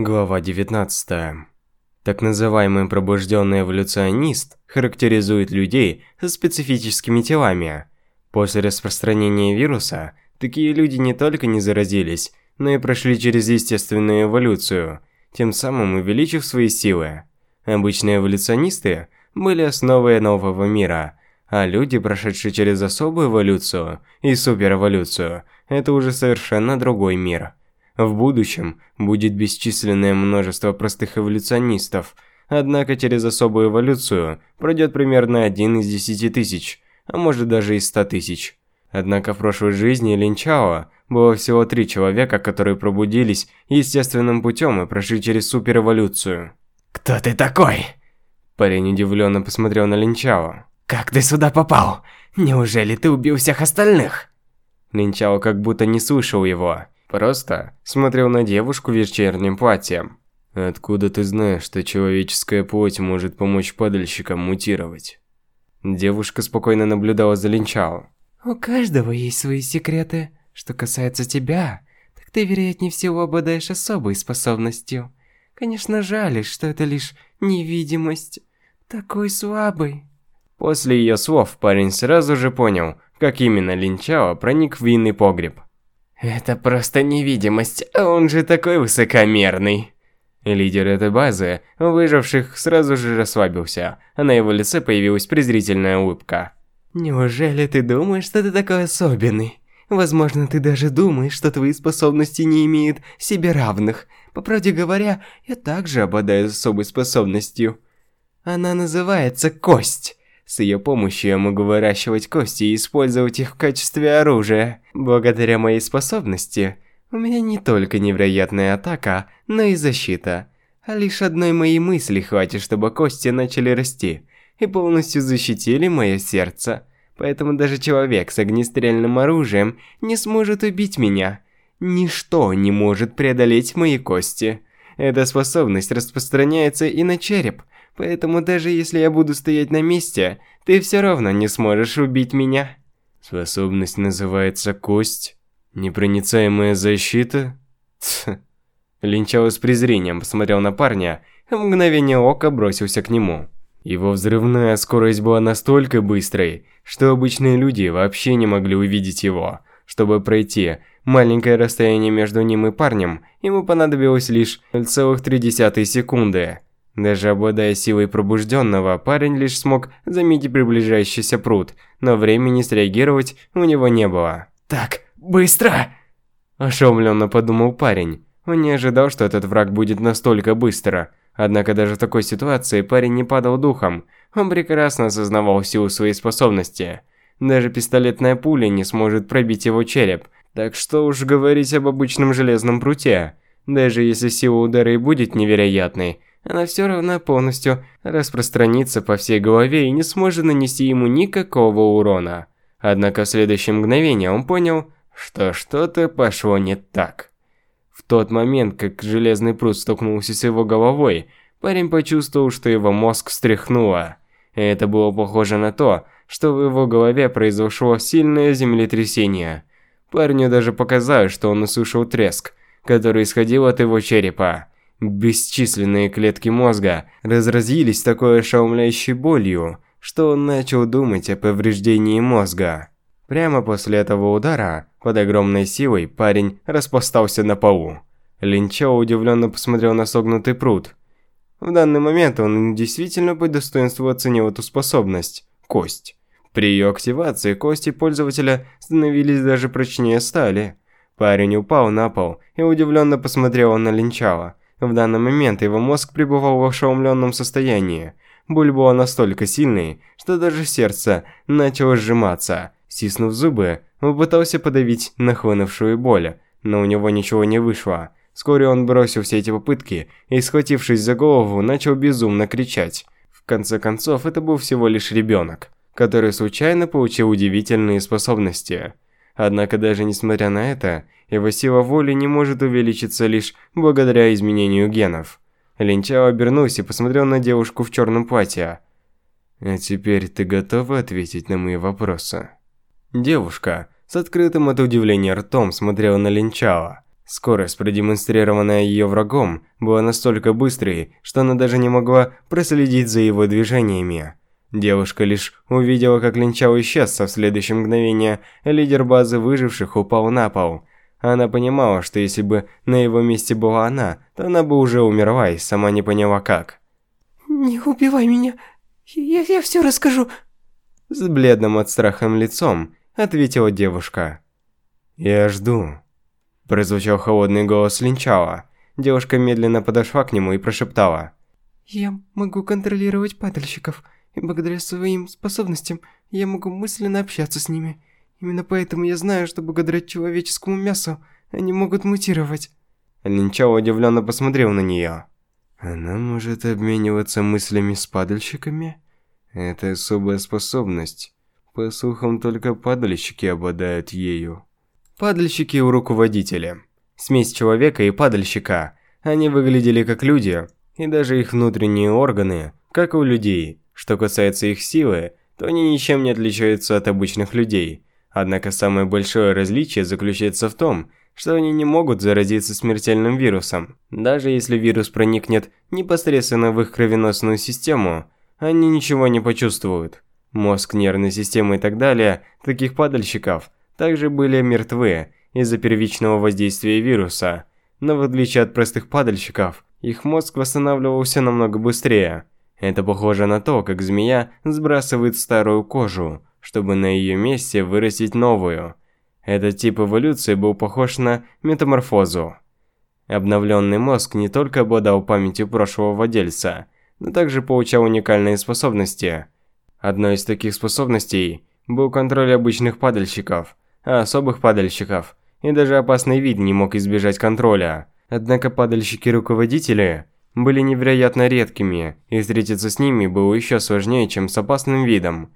Глава 19. Так называемый пробужденный эволюционист характеризует людей со специфическими телами. После распространения вируса, такие люди не только не заразились, но и прошли через естественную эволюцию, тем самым увеличив свои силы. Обычные эволюционисты были основой нового мира, а люди, прошедшие через особую эволюцию и суперэволюцию, это уже совершенно другой мир. В будущем будет бесчисленное множество простых эволюционистов, однако через особую эволюцию пройдет примерно один из десяти тысяч, а может даже из ста тысяч. Однако в прошлой жизни Линчао было всего три человека, которые пробудились естественным путем и прошли через суперэволюцию. «Кто ты такой?» Парень удивленно посмотрел на Линчао. «Как ты сюда попал? Неужели ты убил всех остальных?» Линчао как будто не слышал его. Просто смотрел на девушку в вечернем платье. Откуда ты знаешь, что человеческая плоть может помочь падальщикам мутировать? Девушка спокойно наблюдала за Линчао. У каждого есть свои секреты. Что касается тебя, так ты, вероятнее всего, обладаешь особой способностью. Конечно, жаль, что это лишь невидимость. Такой слабый. После ее слов парень сразу же понял, как именно Линчао проник в винный погреб. Это просто невидимость, а он же такой высокомерный. Лидер этой базы, выживших, сразу же расслабился, а на его лице появилась презрительная улыбка. Неужели ты думаешь, что ты такой особенный? Возможно, ты даже думаешь, что твои способности не имеют себе равных. По правде говоря, я также обладаю особой способностью. Она называется кость. С ее помощью я могу выращивать кости и использовать их в качестве оружия. Благодаря моей способности, у меня не только невероятная атака, но и защита. А лишь одной моей мысли хватит, чтобы кости начали расти и полностью защитили мое сердце. Поэтому даже человек с огнестрельным оружием не сможет убить меня. Ничто не может преодолеть мои кости. Эта способность распространяется и на череп, Поэтому даже если я буду стоять на месте, ты все равно не сможешь убить меня. Способность называется кость? Непроницаемая защита? Тьф. Линчао с презрением посмотрел на парня, в мгновение ока бросился к нему. Его взрывная скорость была настолько быстрой, что обычные люди вообще не могли увидеть его. Чтобы пройти маленькое расстояние между ним и парнем, ему понадобилось лишь 0,3 секунды. Даже обладая силой пробужденного, парень лишь смог заметить приближающийся пруд, но времени среагировать у него не было. «Так, быстро!» Ошеломленно подумал парень. Он не ожидал, что этот враг будет настолько быстро. Однако даже в такой ситуации парень не падал духом. Он прекрасно осознавал силу своей способности. Даже пистолетная пуля не сможет пробить его череп. Так что уж говорить об обычном железном пруте. Даже если сила удара и будет невероятной, она все равно полностью распространится по всей голове и не сможет нанести ему никакого урона. Однако в следующее мгновение он понял, что что-то пошло не так. В тот момент, как железный пруд столкнулся с его головой, парень почувствовал, что его мозг встряхнуло. Это было похоже на то, что в его голове произошло сильное землетрясение. Парню даже показалось, что он услышал треск, который исходил от его черепа. Бесчисленные клетки мозга разразились такой ошеломляющей болью, что он начал думать о повреждении мозга. Прямо после этого удара, под огромной силой, парень распластался на полу. Линчао удивленно посмотрел на согнутый пруд. В данный момент он действительно по достоинству оценил эту способность – кость. При ее активации кости пользователя становились даже прочнее стали. Парень упал на пол и удивленно посмотрел на Линчао. В данный момент его мозг пребывал в ошеломленном состоянии. Боль была настолько сильной, что даже сердце начало сжиматься. Стиснув зубы, он пытался подавить нахлынувшую боль, но у него ничего не вышло. Вскоре он бросил все эти попытки и, схватившись за голову, начал безумно кричать. В конце концов, это был всего лишь ребенок, который случайно получил удивительные способности. Однако даже несмотря на это, его сила воли не может увеличиться лишь благодаря изменению генов. Линчао обернулся и посмотрел на девушку в черном платье. «А теперь ты готова ответить на мои вопросы?» Девушка с открытым от удивления ртом смотрела на Линчао. Скорость, продемонстрированная ее врагом, была настолько быстрой, что она даже не могла проследить за его движениями. Девушка лишь увидела, как Линчао исчез, а в следующее мгновение лидер базы выживших упал на пол. Она понимала, что если бы на его месте была она, то она бы уже умерла и сама не поняла как. «Не убивай меня, я, я все расскажу». С бледным от страха лицом ответила девушка. «Я жду». Прозвучал холодный голос Линчала. Девушка медленно подошла к нему и прошептала. «Я могу контролировать падальщиков, и благодаря своим способностям я могу мысленно общаться с ними. Именно поэтому я знаю, что благодаря человеческому мясу они могут мутировать». Линчао удивленно посмотрел на нее. «Она может обмениваться мыслями с падальщиками? Это особая способность. По слухам, только падальщики обладают ею». Падальщики у руководителя. Смесь человека и падальщика. Они выглядели как люди, и даже их внутренние органы, как у людей. Что касается их силы, то они ничем не отличаются от обычных людей. Однако самое большое различие заключается в том, что они не могут заразиться смертельным вирусом. Даже если вирус проникнет непосредственно в их кровеносную систему, они ничего не почувствуют. Мозг, нервная система и так далее таких падальщиков – также были мертвы из-за первичного воздействия вируса, но в отличие от простых падальщиков, их мозг восстанавливался намного быстрее. Это похоже на то, как змея сбрасывает старую кожу, чтобы на ее месте вырастить новую. Этот тип эволюции был похож на метаморфозу. Обновленный мозг не только обладал памятью прошлого владельца, но также получал уникальные способности. Одной из таких способностей был контроль обычных падальщиков – а особых падальщиков, и даже опасный вид не мог избежать контроля. Однако падальщики-руководители были невероятно редкими, и встретиться с ними было еще сложнее, чем с опасным видом.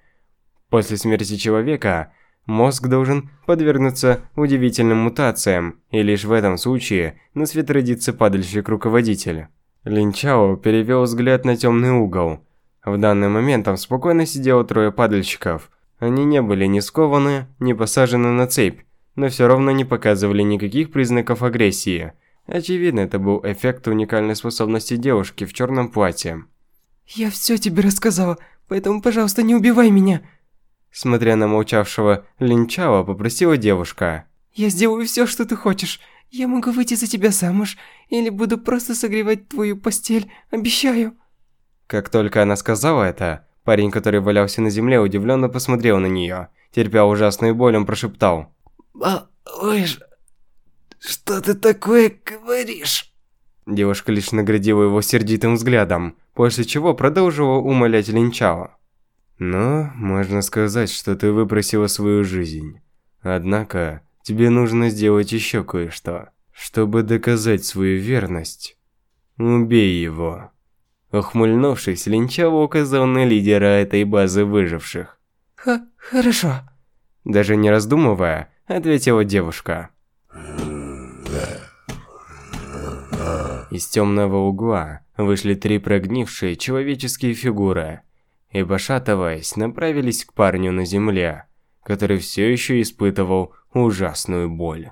После смерти человека мозг должен подвергнуться удивительным мутациям, и лишь в этом случае на свет родится падальщик-руководитель. Линчао перевел взгляд на темный угол. В данный момент там спокойно сидело трое падальщиков – они не были ни скованы, ни посажены на цепь, но все равно не показывали никаких признаков агрессии. Очевидно, это был эффект уникальной способности девушки в черном платье. «Я все тебе рассказала, поэтому, пожалуйста, не убивай меня!» Смотря на молчавшего Линчао, попросила девушка. «Я сделаю все, что ты хочешь. Я могу выйти за тебя замуж, или буду просто согревать твою постель, обещаю». Как только она сказала это, Парень, который валялся на земле, удивленно посмотрел на нее. Терпя ужасную боль, он прошептал. «Малыш, что ты такое говоришь?» Девушка лишь наградила его сердитым взглядом, после чего продолжила умолять Линчао. «Ну, можно сказать, что ты выпросила свою жизнь. Однако, тебе нужно сделать еще кое-что. Чтобы доказать свою верность, убей его». Ухмыльнувшись, Линчао указал на лидера этой базы выживших. Х «Хорошо». Даже не раздумывая, ответила девушка. Из темного угла вышли три прогнившие человеческие фигуры и, пошатываясь, направились к парню на земле, который все еще испытывал ужасную боль.